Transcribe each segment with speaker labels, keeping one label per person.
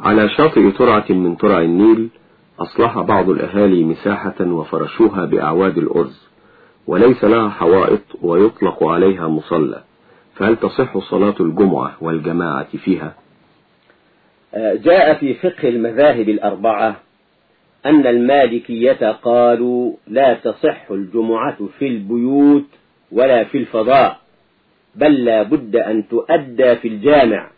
Speaker 1: على شاطئ ترعة من ترع النيل أصلح بعض الأهالي مساحة وفرشوها بأعواد الأرز وليس لها حوائط ويطلق عليها مصلى. فهل تصح صلاة الجمعة والجماعة فيها؟
Speaker 2: جاء في فقه المذاهب الأربعة أن المالكية قالوا لا تصح الجمعة في البيوت ولا في الفضاء بل لا بد أن تؤدى في الجامع.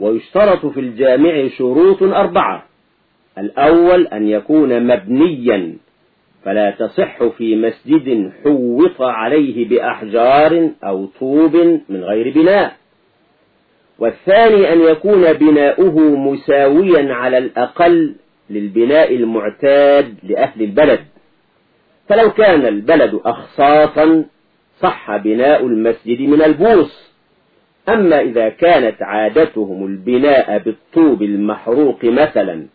Speaker 2: ويشترط في الجامع شروط أربعة. الأول أن يكون مبنيا فلا تصح في مسجد حوط عليه بأحجار أو طوب من غير بناء. والثاني أن يكون بناؤه مساويا على الأقل للبناء المعتاد لأهل البلد. فلو كان البلد أخصاصا صح بناء المسجد من البوص. أما إذا كانت عادتهم البناء بالطوب المحروق مثلا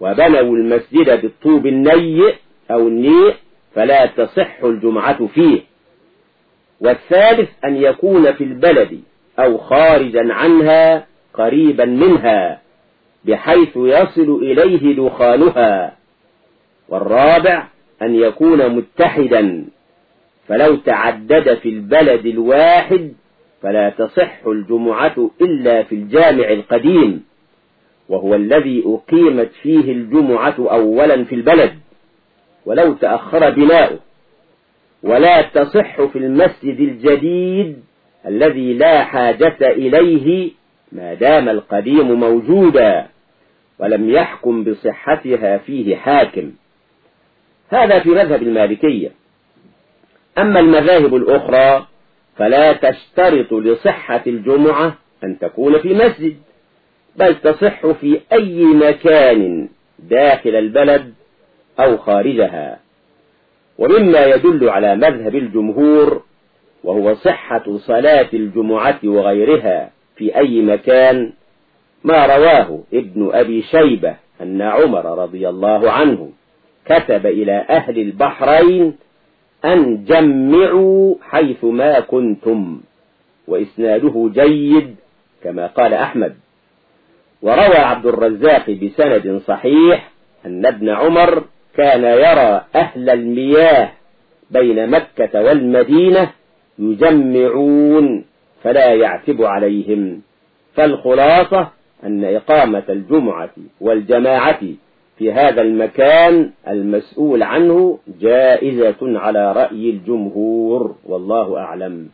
Speaker 2: وبنوا المسجد بالطوب النيء أو النيء فلا تصح الجمعة فيه. والثالث أن يكون في البلد أو خارجا عنها قريبا منها بحيث يصل إليه دخانها. والرابع أن يكون متحدا فلو تعدد في البلد الواحد فلا تصح الجمعة إلا في الجامع القديم وهو الذي أقيمت فيه الجمعة أولا في البلد ولو تأخر بناؤه ولا تصح في المسجد الجديد الذي لا حاجة إليه ما دام القديم موجودا ولم يحكم بصحتها فيه حاكم. هذا في مذهب المالكية. أما المذاهب الأخرى فلا تشترط لصحة الجمعة أن تكون في مسجد بل تصح في أي مكان داخل البلد أو خارجها. ومما يدل على مذهب الجمهور وهو صحة صلاة الجمعة وغيرها في أي مكان ما رواه ابن أبي شيبة أن عمر رضي الله عنه كتب إلى أهل البحرين أن جمعوا حيث ما كنتم وإسناده جيد كما قال أحمد. وروى عبد الرزاق بسند صحيح أن ابن عمر كان يرى أهل المياه بين مكة والمدينة يجمعون فلا يعتب عليهم. فالخلاصة أن إقامة الجمعة والجماعة في هذا المكان المسؤول عنه جائزة على رأي الجمهور والله أعلم.